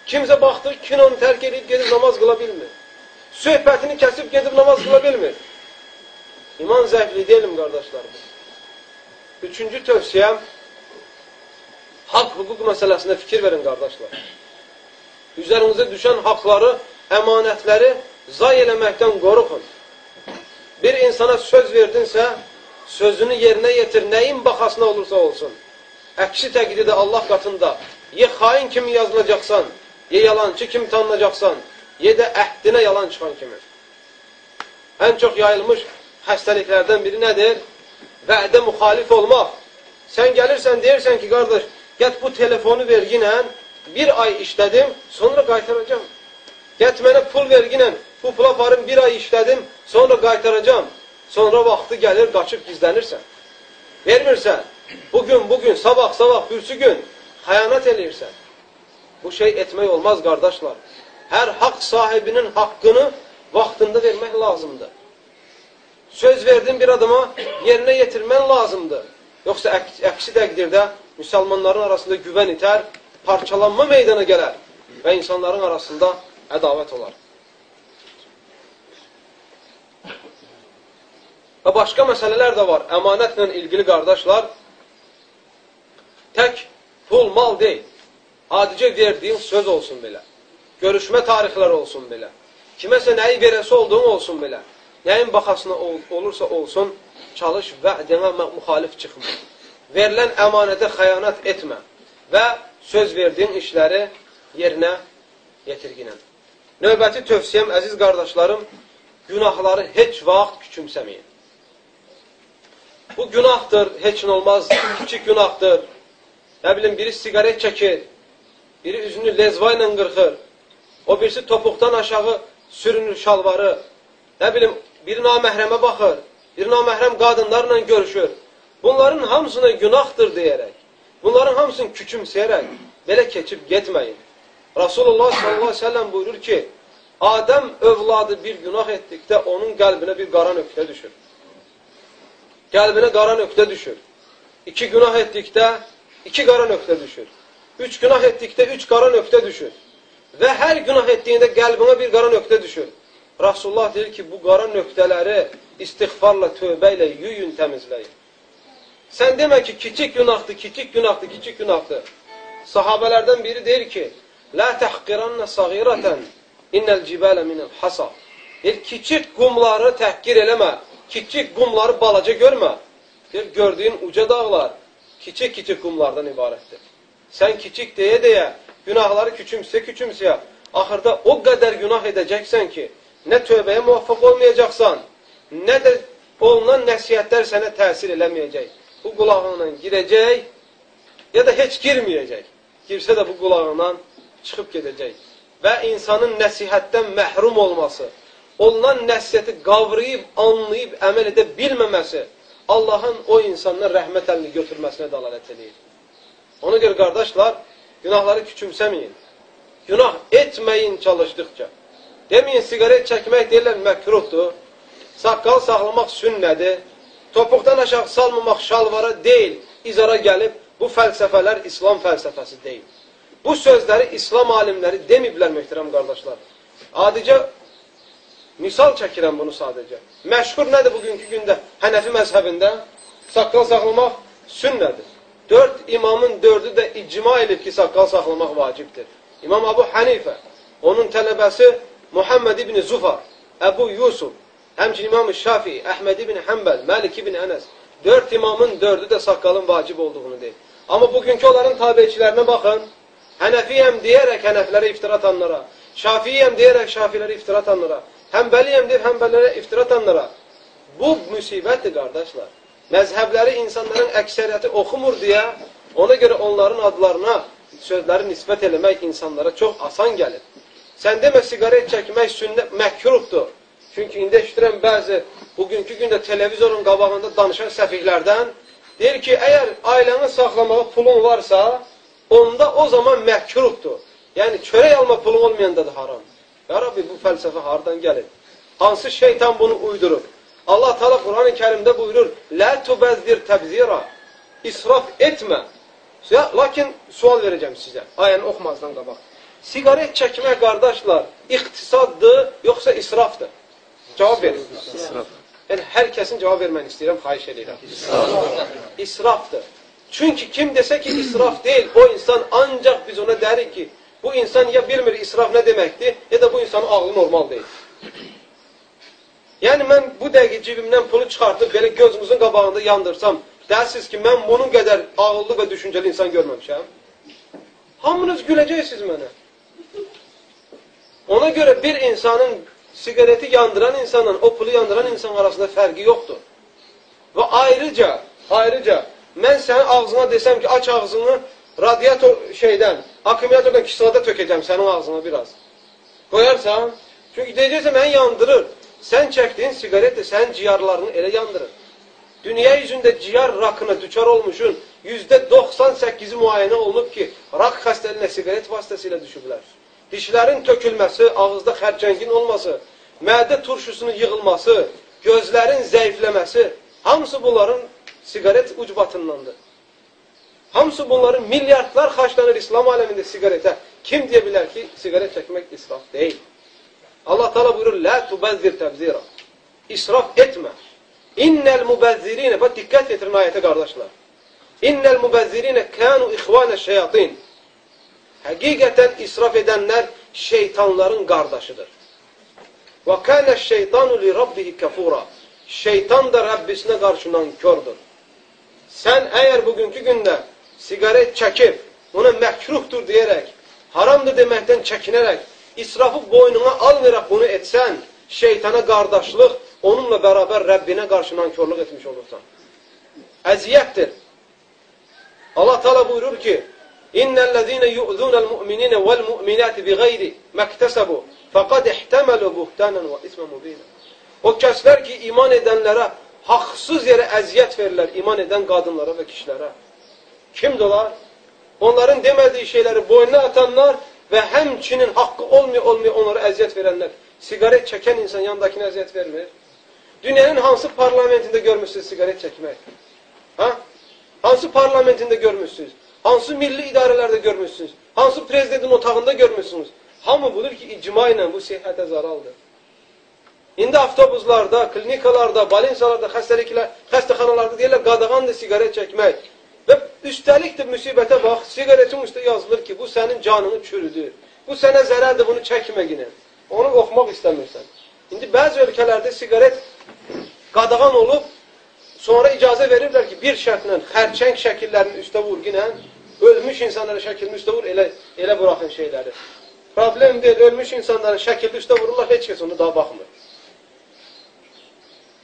Kimsə baxdı, kinonu tərk edib gedib namaz qıla bilmir. Söhbətini kəsib gedib namaz qıla bilmir. İman zəifliyi deyilim, qardaşlar. Üçüncü tövsiyəm, haqq hüquq məsələsində fikir verin, qardaşlar. Üzərinizə düşən haqları, əmanətləri zay eləməkdən qoruxun. Bir insana söz verdinsə, sözünü yerinə yetir, nəyin baxasına olursa olsun. Əksi təqdirdə Allah qatında ya xain kimi yazılacaqsan, ya yalancı kimi tanınacaqsan, ya da əhdinə yalan çıxan kimi. Ən çox yayılmış xəstəliklərdən biri nədir? Vədə müxalif olmaq. Sən gəlirsən, deyirsən ki, qardaş, get bu telefonu verginə bir ay işlədim, sonra qaytaracam. Get mənə pul verginə, bu pula aparım bir ay işlədim, sonra qaytaracam. Sonra vaxtı gəlir, qaçıb gizlənirsən. Vermirsən. Bugün, bugün, sabah, sabah, bürsü gün xəyanət eləyirsən. Bu şey etmək olmaz, qardaşlar. Hər haqq sahibinin haqqını vaxtında vermək lazımdır. Söz verdin bir adama yerinə yetirmən lazımdır. Yoxsa əksi təqdirdə müsəlmanların arasında güvən itər, parçalanma meydana gələr və insanların arasında ədavət olar. Və başqa məsələlər də var. Əmanətlə ilgili qardaşlar, tək pul, mal deyil. Adicə verdiyin söz olsun belə. Görüşmə tarixləri olsun belə. Kiməsə nəyi verəsi olduğun olsun belə. Nəyin baxasına ol, olursa olsun, çalış vədinə müxalif çıxma. Verilən əmanətə xəyanət etmə və söz verdiyin işləri yerinə yetirginən. Növbəti tövsiyəm, əziz qardaşlarım, günahları heç vaxt küçümsəməyin. Bu günahdır, heç nə olmaz, kiçik günahdır. Nə bilim, biri sigaret çəkir, biri üzünü lezva ilə qırxır, o birisi topuqdan aşağı sürünür şalvarı, nə bilim, biri naməhrəmə baxır, biri naməhrəm qadınlarla görüşür. Bunların hamısına günahdır deyərək, bunların hamısını küçümsəyərək belə keçib getməyin. Rasulullah sallallahu aleyhi ve sellem buyurur ki, Adəm övladı bir günah etdikdə onun qəlbinə bir qara nöqtə düşür qəlbinə qara nöqtə düşür. İki günah etdikdə iki qara nöqtə düşür. Üç günah etdikdə üç qara nöqtə düşür. Və hər günah etdiyində qəlbinə bir qara nöqtə düşür. Rasulullah deyir ki, bu qara nöqtələri istiğfarla, tövbə ilə yuyun, təmizləyin. Sən demə ki, kiçik günahdır, kiçik günahdır, kiçik günahdır. Sahabələrdən biri deyir ki, La təhqiranna sagiratan innal jibala minal hasa. Deyir, kiçik qumları təhqir eləmə. Kiçik qumları balaca görmə. Deyir, gördüyün uca dağlar kiçik-kiçik qumlardan ibarətdir. Sən kiçik deyə-deyə günahları küçümsə-küçümsə, axırda o qədər günah edəcəksən ki, nə tövbəyə muvaffaq olmayacaqsan, nə də olunan nəsiyyətlər sənə təsir eləməyəcək. Bu qulağınla girəcək, ya da heç girməyəcək. Girsə də bu qulağından çıxıb gedəcək. Və insanın nəsihətdən məhrum olması, olunan nəsiyyəti qavrayıb, anlayıb, əməl edə bilməməsi Allahın o insandan rəhmət əlini götürməsinə dalalət edir. Ona görə qardaşlar, günahları küçümsəməyin. Günah etməyin çalışdıqca. Deməyin, sigaret çəkmək deyirlər məkruhdur. Saqqal saxlamaq sünnədir. Topuqdan aşağı salmamaq şalvara deyil, izara gəlib. Bu fəlsəfələr İslam fəlsəfəsi deyil. Bu sözləri İslam alimləri demiblər, möhtərəm qardaşlar. Adicə Misal çəkirəm bunu sadəcə. Məşhur nədir bugünkü gündə Hənəfi məzhəbində? Saqqal saxlamaq sünnədir. Dörd imamın dördü də icma edib ki, saqqal saxlamaq vacibdir. İmam Abu Hənifə, onun tələbəsi Muhammed ibn Zufar, Əbu Yusuf, həmçin İmam Şafi, Əhməd ibn Həmbəl, Məlik ibn Ənəs. Dörd imamın dördü də saqqalın vacib olduğunu deyir. Amma bugünkü onların tabiçilərinə baxın, Hənəfiyəm deyərək Hənəflərə iftira atanlara, Şafiyəm deyərək Şafilərə iftira atanlara, Həmbəliyəm deyib həmbələrə iftira atanlara. Bu müsibətdir, qardaşlar. Məzhəbləri insanların əksəriyyəti oxumur deyə, ona görə onların adlarına sözləri nisbət eləmək insanlara çox asan gəlir. Sən demə, sigaret çəkmək sünnə məhkruhdur. Çünki indi eşitirəm bəzi bugünkü gündə televizorun qabağında danışan səfihlərdən deyir ki, əgər ailəni saxlamağa pulun varsa, onda o zaman məhkruhdur. Yəni, çörək alma pulun olmayanda da haram. Ya Rabbi, bu fəlsəfə hardan gəlir? Hansı şeytan bunu uydurur? Allah Teala Quran-ı Kərimdə buyurur: "Lə tubəzzir təbzira." İsraf etmə. Lakin sual verəcəm sizə, ayəni oxumazdan qabaq. Sigaret çəkmək, qardaşlar, iqtisaddır, yoxsa israfdır? Cavab verin. İsraf. Yəni, hər kəsin cavab verməni istəyirəm, xahiş edirəm. İsraf. İsrafdır. Çünki kim desə ki, israf deyil, o insan ancaq biz ona dərik ki, Bu insan ya bilmir israf nə deməkdir, ya da bu insanın ağlı normal deyil. Yəni, mən bu dəqiqə cibimdən pulu çıxartıb belə gözümüzün qabağında yandırsam, dərsiniz ki, mən bunun qədər ağıllı və düşüncəli insan görməmişəm. Hamınız güləcəksiniz mənə. Ona görə bir insanın sigareti yandıran insanla o pulu yandıran insan arasında fərqi yoxdur. Və ayrıca, ayrıca, mən sənin ağzına desəm ki, aç ağzını radiator şeydən, akkumulyatordan kislada tökəcəm sənin ağzına biraz. Qoyarsan, çünki deyəcəksən, məni yandırır. Sən çəkdiyin sigaret də sənin ciyarlarını elə yandırır. Dünya yüzündə ciyar rakına düçar olmuşun %98-i müayənə olunub ki, rak xəstəliyinə sigaret vasitəsilə düşüblər. Dişlərin tökülməsi, ağızda xərcəngin olması, mədə turşusunun yığılması, gözlərin zəifləməsi, hamısı bunların sigaret ucbatındandır. Hamısı bunların milyardlar xarçlanır İslam aləmində siqaretə. Kim deyə bilər ki, siqaret çəkmək israf deyil? Allah Teala buyurur, Lə tubəzzir təbzira. İsraf etmə. İnnəl mübəzzirinə, bax diqqət getirin ayətə qardaşlar. İnnəl mübəzzirinə kənu ixvanə şeyatin. Həqiqətən israf edənlər şeytanların qardaşıdır. Və kənə şeytanu li rabbihi kəfura. Şeytan da Rəbbisinə qarşı nankördür. Sən əgər bugünkü gündə sigaret çəkib, ona məkruhdur deyərək, haramdır deməkdən çəkinərək, israfı boynuna almayaraq bunu etsən, şeytana qardaşlıq, onunla bərabər Rəbbinə qarşı nankörlük etmiş olursan. Əziyyətdir. Allah Teala buyurur ki, İnnellezine yu'zunel mu'minine vel mu'minati bighayri maktasabu faqad ihtamalu buhtanan ve ismen mubina. O kəslər ki, iman edənlərə haqsız yerə əziyyət verirlər, iman edən qadınlara və kişilərə. Kimdir onlar? Onların demədiyi şeyləri boynuna atanlar və həmçinin haqqı olmaya-olmaya onlara əziyyət verənlər. Sigaret çəkən insan yanındakine əziyyət vermir. Dünyanın hansı parlamentində görmüşsünüz sigaret çəkmək? Ha? Hansı parlamentində görmüşsünüz? Hansı milli idarələrdə görmüşsünüz? Hansı prezidentin otağında görmüşsünüz? Hamı budur ki, icma ilə bu sehhətə zaraldır. İndi avtobuslarda, klinikalarda, balinsalarda, xəstəliklər, xəstəxanalarda deyirlər, qadağandır sigaret çəkmək. Və üstəlik də müsibətə bax, siqaretin üstə yazılır ki, bu sənin canını çürüdür. Bu sənə zərərdir, bunu çəkmə yine. Onu oxumaq istəmirsən. İndi bəzi ölkələrdə siqaret qadağan olub, sonra icazə verirlər ki, bir şərtlə xərçəng şəkillərinin üstə vurginə ölmüş insanların şəklini üstə vur, elə, elə buraxın şeyləri. Problem deyil, ölmüş insanların şəkilli üstə vururlar, heç kəs onu daha baxmır.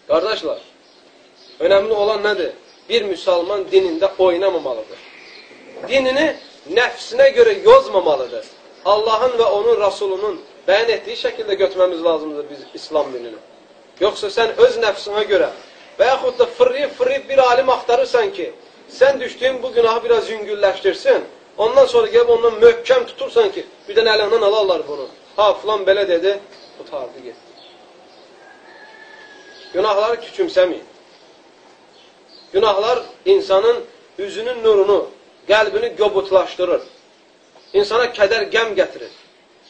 Qardaşlar, önəmli olan nədir? Bir müsəlman dinində oynamamalıdır. Dinini nəfsinə görə yozmamalıdır. Allahın və onun Rasulunun bəyan etdiyi şəkildə götürməmiz lazımdır biz İslam dinini. Yoxsa sən öz nəfsinə görə və yaxud da fırlayıb-fırlayıb bir alim axtarırsan ki, sən düşdüyün bu günahı biraz yüngülləşdirsin, ondan sonra gəlib ondan möhkəm tutursan ki, birdən əlindən alarlar bunu. Ha, filan belə dedi, qutardı, getdi. Günahları küçümsəməyin. Günahlar insanın üzünün nurunu, qəlbini qobutlaşdırır. İnsana kədər, qəm gətirir.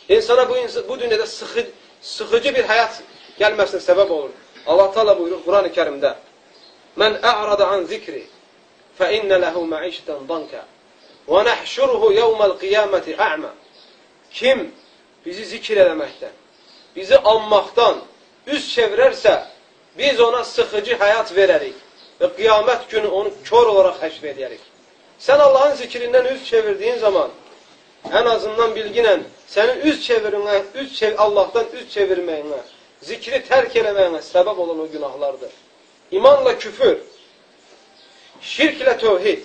İnsana bu, bu dünyada sıxı, sıxıcı bir həyat gəlməsinə səbəb olur. Allah Teala buyurur Quran-ı Kərimdə: "Mən a'rada an zikri فَإِنَّ لَهُ مَعِشْتًا ضَنْكَ وَنَحْشُرُهُ يَوْمَ الْقِيَامَةِ أَعْمَ Kim bizi zikir eləməkdən, bizi anmaqdan üz çevirərsə, biz ona sıxıcı həyat verərik və qiyamət günü onu kör olaraq həşr edərik. Sən Allahın zikrindən üz çevirdiyin zaman, ən azından bilginlə sənin üz çevirinə, üz çev Allahdan üz çevirməyinə, zikri tərk eləməyinə səbəb olan o günahlardır. İmanla küfür, şirklə tövhid,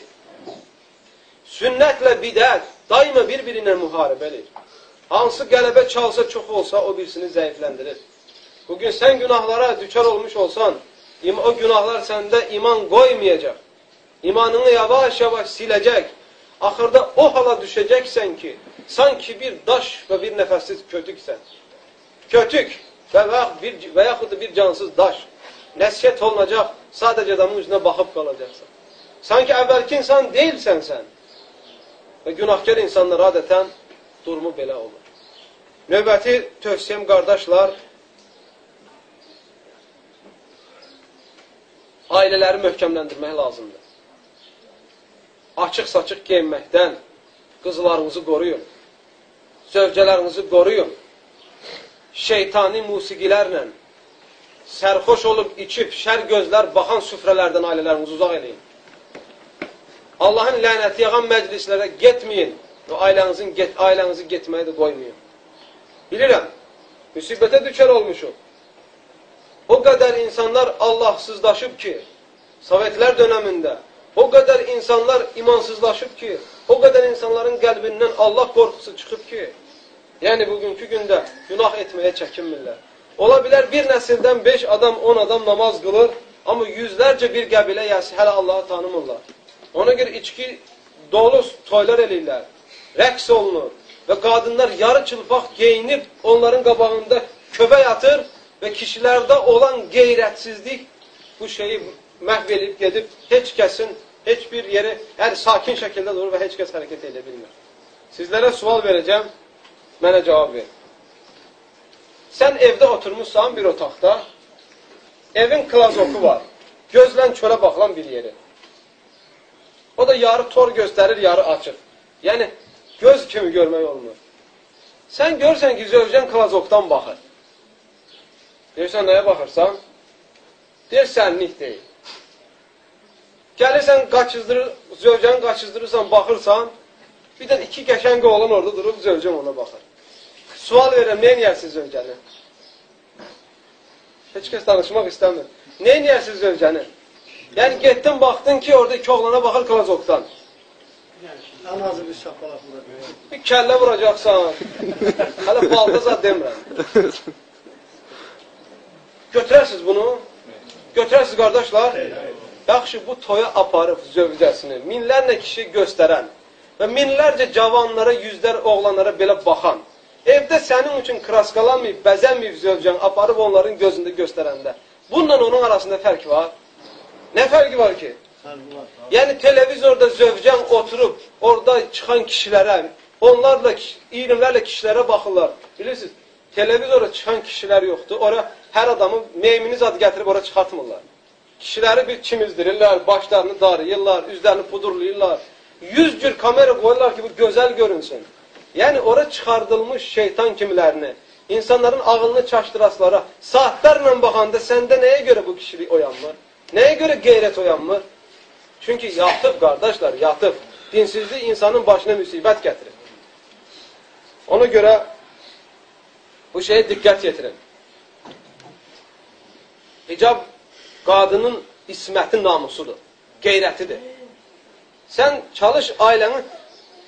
sünnətlə bidət daima bir-birinə müharibəlir. Hansı qələbə çalsa çox olsa, o birisini zəifləndirir. Bugün sən günahlara düçar olmuş olsan, o günahlar səndə iman qoymayacaq. İmanını yavaş-yavaş siləcək. Axırda o hala düşəcəksən ki, sanki bir daş və bir nəfəssiz kötüksən. Kötük və, bir, və yaxud bir cansız daş. Nəsiyyət olunacaq, sadəcə adamın üzünə baxıb qalacaqsan. Sanki əvvəlki insan deyilsən sən. Və günahkar insanlar adətən durumu belə olur. Növbəti tövsiyəm qardaşlar, ailələri möhkəmləndirmək lazımdır. Açıq-saçıq geyinməkdən qızlarınızı qoruyun. Zövcələrinizi qoruyun. Şeytani musiqilərlə sərxoş olub, içib, şər gözlər baxan süfrələrdən ailələrinizi uzaq eləyin. Allahın lənəti yağan məclislərə getməyin və ailənizin get, ailənizi getməyə də qoymayın. Bilirəm, müsibətə düşər olmuşum. O qədər insanlar Allahsızlaşıb ki, Sovetlər dönəmində o qədər insanlar imansızlaşıb ki, o qədər insanların qəlbindən Allah qorxusu çıxıb ki, yəni bugünkü gündə günah etməyə çəkinmirlər. Ola bilər bir nəsildən 5 adam, 10 adam namaz qılır, amma yüzlərcə bir qəbilə yəsi hələ Allahı tanımırlar. Ona görə içki dolu toylar eləyirlər, rəqs olunur və qadınlar yarı çılpaq geyinib onların qabağında köbək atır və kişilərdə olan qeyrətsizlik bu şeyi məhv edib gedib heç kəsin heç bir yeri hər sakin şəkildə durur və heç kəs hərəkət edə bilmir. Sizlərə sual verəcəm, mənə cavab ver. Sən evdə oturmuşsan bir otaqda, evin klazoku var, gözlə çölə baxılan bir yeri. O da yarı tor göstərir, yarı açıq. Yəni, göz kimi görmək olmur. Sən görsən ki, zövcən klazokdan baxır. Deyirsən, nəyə baxırsan? Deyir, sənlik deyil. Gəlirsən, qaçızdırır, zövcəni qaçızdırırsan, baxırsan, bir də iki qəşəng oğlan orada durub, zövcən ona baxır. Sual verirəm, nə eləyərsiz zövcəni? Heç kəs danışmaq istəmir. Nə eləyərsiz zövcəni? Yəni getdin, baxdın ki, orada iki oğlana baxır klazokdan. Ən azı bir şapalaq vuracaq. Bir kəllə vuracaqsan. Hələ balta zad demirəm. Götürərsiniz bunu? Götürərsiniz qardaşlar? Yaxşı, bu toya aparıb zövcəsini minlərlə kişi göstərən və minlərcə cavanlara, yüzlər oğlanlara belə baxan, evdə sənin üçün kraskalanmayıb, bəzənməyib zövcən aparıb onların gözündə göstərəndə, bununla onun arasında fərq var. Nə fərqi var ki? Yəni televizorda zövcən oturub, orada çıxan kişilərə, onlarla, ilimlərlə kişilərə baxırlar. Bilirsiniz, televizora çıxan kişilər yoxdur. Ora hər adamı meymini zad gətirib ora çıxartmırlar. Kişiləri bir çimizdirirlər, başlarını darıyırlar, üzlərini pudurlayırlar. Yüz cür kamera qoyurlar ki, bu gözəl görünsün. Yəni, ora çıxardılmış şeytan kimilərini, insanların ağılını çaşdırasılara saatlərlə baxanda səndə nəyə görə bu kişilik oyanmır? Nəyə görə qeyrət oyanmır? Çünki yatıb, qardaşlar, yatıb. Dinsizlik insanın başına müsibət gətirir. Ona görə bu şeyə diqqət yetirin. Hicab qadının isməti namusudur, qeyrətidir. Sən çalış ailəni,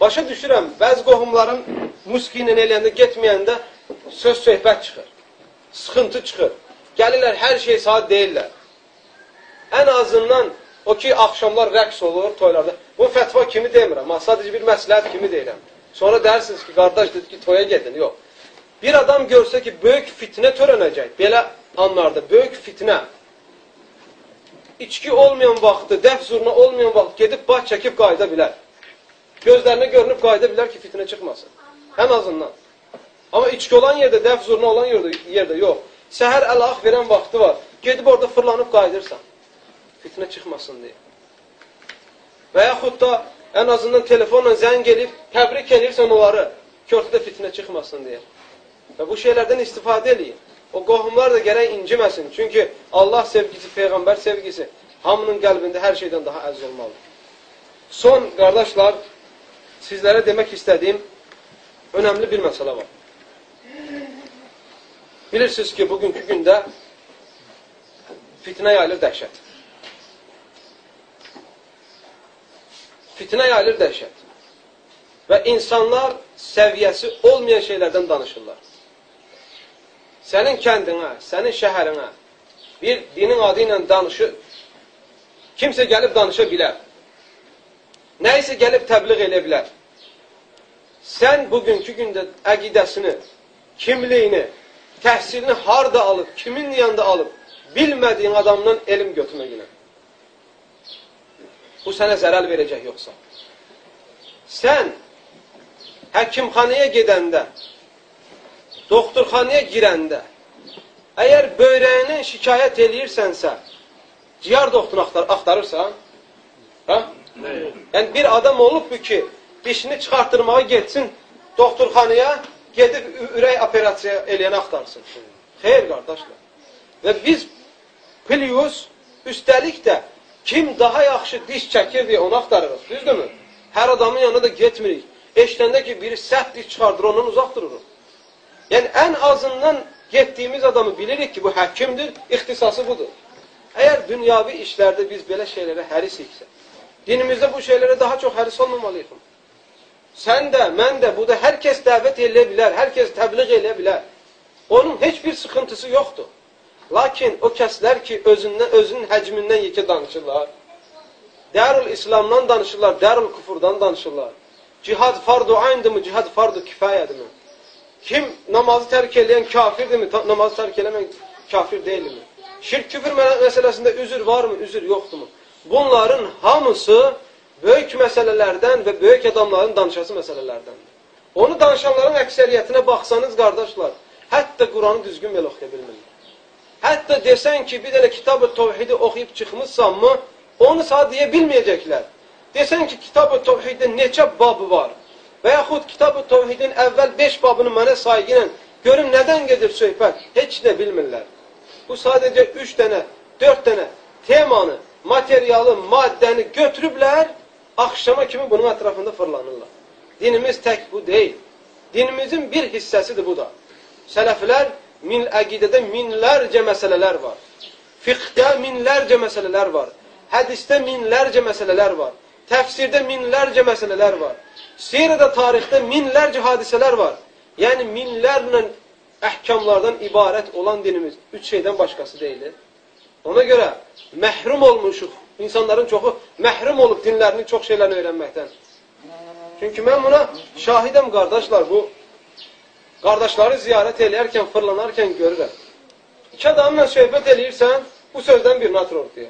başa düşürəm, bəzi qohumların muski ilə eləyəndə, getməyəndə söz söhbət çıxır, sıxıntı çıxır. Gəlirlər, hər şey saat deyirlər. Ən azından o ki, axşamlar rəqs olur toylarda. Bu fətva kimi demirəm, sadəcə bir məsləhət kimi deyirəm. Sonra deyirsiniz ki, qardaş dedi ki, toya gedin. Yox. Bir adam görsə ki, böyük fitnə törənəcək, belə anlarda, böyük fitnə, içki olmayan vaxtı, dəf zurna olmayan vaxt gedib baş çəkib qayıda bilər. Gözlərinə görünüb qayıda bilər ki, fitnə çıxmasın. Ən azından. Amma içki olan yerdə, dəf zurna olan yerdə, yerdə yox. Səhər əl-ax verən vaxtı var. Gedib orada fırlanıb qayıdırsan. Fitnə çıxmasın deyə. Və yaxud da ən azından telefonla zəng gelib, təbrik edirsən onları, körtüdə fitnə çıxmasın deyə. Və bu şeylərdən istifadə eləyin. O qohumlar da gərək inciməsin. Çünki Allah sevgisi, Peyğəmbər sevgisi hamının qəlbində hər şeydən daha əziz olmalıdır. Son, qardaşlar, sizlərə demək istədiyim önəmli bir məsələ var. Bilirsiniz ki, bugünkü gündə fitnə yayılır dəhşət. Fitnə yayılır dəhşət. Və insanlar səviyyəsi olmayan şeylərdən danışırlar. Sənin kəndinə, sənin şəhərinə bir dinin adı ilə danışır, kimsə gəlib danışa bilər. Nə isə gəlib təbliğ edə bilər. Sən bugünkü gündə əqidəsini, kimliyini, təhsilini harda alıb, kimin yanında alıb, bilmədiyin adamdan elm götürmək ilə. Bu sənə zərər verəcək yoxsa. Sən həkimxanaya gedəndə, doktorxanaya girəndə, əgər böyrəyini şikayət eləyirsənsə, ciyar doktorunu axtar axtarırsan, hə? Yəni, bir adam olubdur ki, dişini çıxartdırmağa getsin doktorxanaya, gedib ürək operasiya eləyəni axtarsın. Xeyr, qardaşlar. Və biz plus, üstəlik də kim daha yaxşı diş çəkir deyə onu axtarırıq, düzdürmü? Hər adamın yanına da getmirik. Eşləndə ki, biri səhv diş çıxardır, ondan uzaq dururuq. Yəni, ən azından getdiyimiz adamı bilirik ki, bu həkimdir, ixtisası budur. Əgər dünyavi işlərdə biz belə şeylərə hərisiksə, dinimizdə bu şeylərə daha çox həris olmamalıyıq. Sən də, mən də, bu da hər kəs dəvət eləyə bilər, hər kəs təbliğ eləyə bilər. Onun heç bir sıxıntısı yoxdur. Lakin o kəslər ki, özündən, özünün həcmindən yekə danışırlar, Dərul İslamdan danışırlar, Dərul Kufurdan danışırlar. Cihad fardu ayndırmı, cihad fardu kifayədirmi? Kim namazı tərk eləyən kafirdirmi, namazı tərk eləmən kafir deyilmi? Şirk küfür məsələsində üzür varmı, üzür yoxdurmu? Bunların hamısı böyük məsələlərdən və böyük adamların danışası məsələlərdəndir. Onu danışanların əksəriyyətinə baxsanız, qardaşlar, hətta Quranı düzgün belə oxuya bilmirlər. Hətta desən ki, bir dənə kitab-ı tovhidi oxuyub çıxmışsanmı, onu sağ deyə bilməyəcəklər. Desən ki, kitab-ı tovhiddə neçə babı var? Və yaxud kitab-ı tovhidin əvvəl 5 babını mənə sayğı ilə görüm nədən gedir söhbət? Heç də bilmirlər. Bu sadəcə 3 dənə, 4 dənə temanı, materialı, maddəni götürüblər, axşama kimi bunun ətrafında fırlanırlar. Dinimiz tək bu deyil. Dinimizin bir hissəsidir bu da. Sələflər min, əqidədə minlərcə məsələlər var. Fiqhdə minlərcə məsələlər var. Hədisdə minlərcə məsələlər var. Təfsirdə minlərcə məsələlər var. Sirədə tarixdə minlərcə hadisələr var. Yəni minlərlə əhkamlardan ibarət olan dinimiz üç şeydən başqası deyilir. Ona görə məhrum olmuşuq. İnsanların çoxu məhrum olub dinlərini, çox şeylərini öyrənməkdən. Çünki mən buna şahidəm qardaşlar. Bu qardaşları ziyarət eləyərkən, fırlanarkən görürəm. İki adamla söhbət eləyirsən, bu sözdən birini atır ortaya.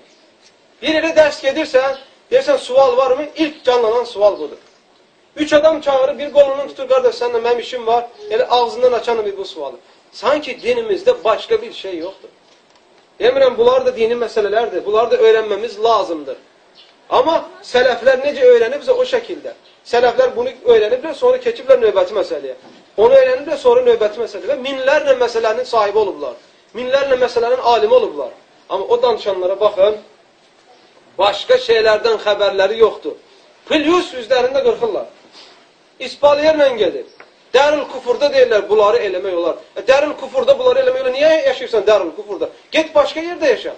Bir yerə dərs gedirsən, deyirsən sual varmı? İlk canlanan sual budur. Üç adam çağırır, bir qolundan tutur, qardaş, səninlə mənim işim var. Elə ağzından açan bir bu sualı. Sanki dinimizdə başqa bir şey yoxdur. Demirəm, bunlar da dini məsələlərdir. Bunları da öyrənməmiz lazımdır. Amma sələflər necə öyrənibsə o şəkildə. Sələflər bunu öyrəniblər, sonra keçiblər növbəti məsələyə. Onu öyrəniblər, sonra növbəti məsələyə. Minlərlə məsələnin sahibi olublar. Minlərlə məsələnin alimi olublar. Amma o danışanlara baxın, başqa şeylərdən xəbərləri yoxdur. Plus üzlərində qırxırlar. İspaliyerlə gedir. Dərül kufurda deyirlər, bunları eləmək olar. E, dərül kufurda bunları eləmək olar. Niyə yaşayırsan dərül kufurda? Get başqa yerdə yaşa.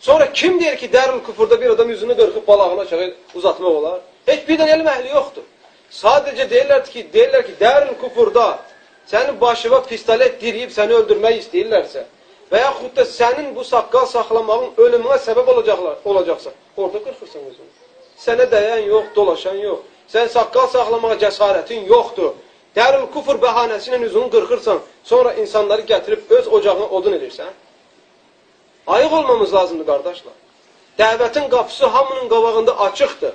Sonra kim deyir ki, dərül kufurda bir adam yüzünü qırxıb balağını aşağı uzatmaq olar? Heç bir dənə elm əhli yoxdur. Sadəcə deyirlər ki, deyirlər ki, dərül kufurda sənin başına pistolet diriyib səni öldürmək istəyirlərsə və yaxud da sənin bu saqqal saxlamağın ölümünə səbəb olacaqlar, olacaqsa, orada qırxırsan özünü. Sənə dəyən yox, dolaşan yox. Sən saqqal saxlamağa cəsarətin yoxdur. Dərül kufur bəhanəsi ilə üzünü qırxırsan, sonra insanları gətirib öz ocağına odun edirsən. Ayıq olmamız lazımdır, qardaşlar. Dəvətin qapısı hamının qabağında açıqdır.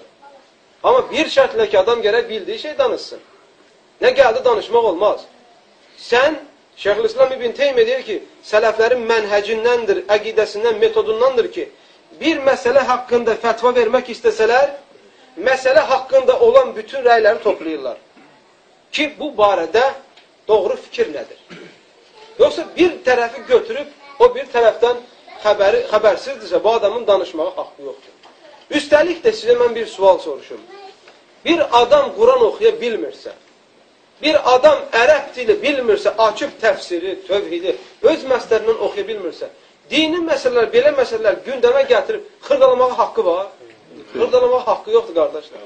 Amma bir şərtlə ki, adam gərək bildiyi şey danışsın. Nə gəldi danışmaq olmaz. Sən, Şeyxülislam İbn Teymiyyə deyir ki, sələflərin mənhəcindəndir, əqidəsindən, metodundandır ki, bir məsələ haqqında fətva vermək istəsələr, məsələ haqqında olan bütün rəyləri toplayırlar. Ki, bu barədə doğru fikir nədir? Yoxsa bir tərəfi götürüb, o bir tərəfdən xəbəri, xəbərsizdirsə, bu adamın danışmağa haqqı yoxdur. Üstəlik də sizə mən bir sual soruşum. Bir adam Quran oxuya bilmirsə, bir adam ərəb dili bilmirsə, açıb təfsiri, tövhidi, öz məsələrindən oxuya bilmirsə, dini məsələlər, belə məsələlər gündəmə gətirib xırdalamağa haqqı var. Xırdalamağa haqqı yoxdur, qardaşlar.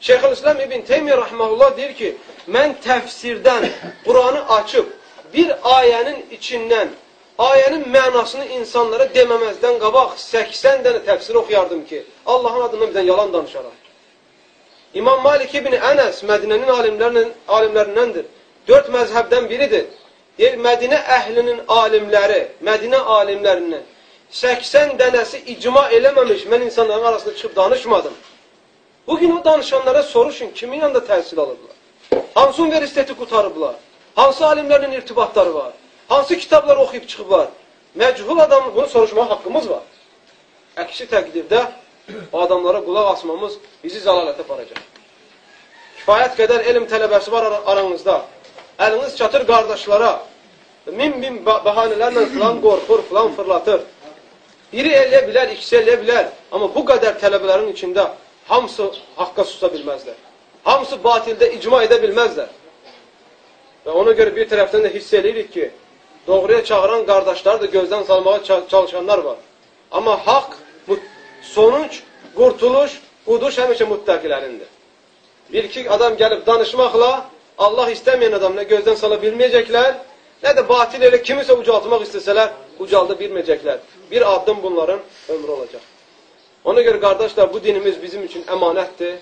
Şeyxülislam İbn Teymiyyə Rəhməlullah deyir ki, mən təfsirdən Quranı açıb bir ayənin içindən ayənin mənasını insanlara deməməzdən qabaq 80 dənə təfsir oxuyardım ki, Allahın adından bizdən yalan danışaraq. İmam Malik ibn Ənəs Mədinənin alimlərinin, alimlərindəndir. Dörd məzhəbdən biridir. Deyir, Mədinə əhlinin alimləri, Mədinə alimlərindən 80 dənəsi icma eləməmiş, mən insanların arasında çıxıb danışmadım. Bugün o danışanlara soruşun, kimin yanında təhsil alıblar? Hansı universiteti qutarıblar? Hansı alimlərlə irtibatları var? Hansı kitablar oxuyub çıxıblar? Məchul adam bunu soruşmağa haqqımız var. Əksi təqdirdə adamlara qulaq asmamız bizi zəlalətə aparacaq. Kifayət qədər elm tələbəsi var aranızda. Əliniz çatır qardaşlara. Min-min bəhanələrlə filan qorxur, filan fırlatır. Biri eləyə bilər, ikisi eləyə bilər. Amma bu qədər tələbələrin içində hamısı haqqa susa bilməzlər. Hamısı batildə icma edə bilməzlər. Və ona görə bir tərəfdən də hiss edirik ki, doğruya çağıran qardaşlar da gözdən salmağa çalışanlar var. Amma haqq, sonuc, qurtuluş, uduş həmişə müttəqilərindir. Bir-iki adam gəlib danışmaqla Allah istəməyən adam nə gözdən sala bilməyəcəklər, nə də batil elə kimisə ucaltmaq istəsələr, ucalda bilməyəcəklər. Bir addım bunların ömrü olacaq. Ona görə qardaşlar, bu dinimiz bizim üçün əmanətdir.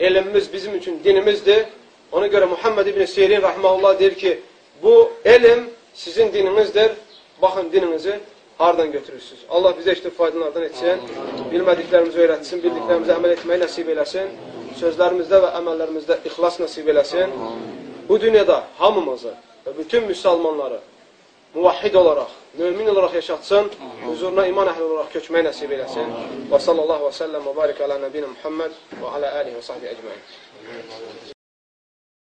Elmimiz bizim üçün dinimizdir. Ona görə Muhammed ibn Sirin rəhməhullah deyir ki, bu elm sizin dininizdir. Baxın dininizi hardan götürürsünüz. Allah bizə işte faydalardan etsin, bilmədiklərimizi öyrətsin, bildiklərimizi əməl etməyi nəsib eləsin, sözlərimizdə və əməllərimizdə ixlas nəsib eləsin. Bu dünyada hamımızı və bütün müsəlmanları muvahhid olaraq, mümin olaraq yaşatsın, huzuruna iman əhli olaraq köçməyi nəsib eləsin. Və sallallahu və səlləm və barik alə nəbinə Muhammed və alə alihi və sahbihi əcməin.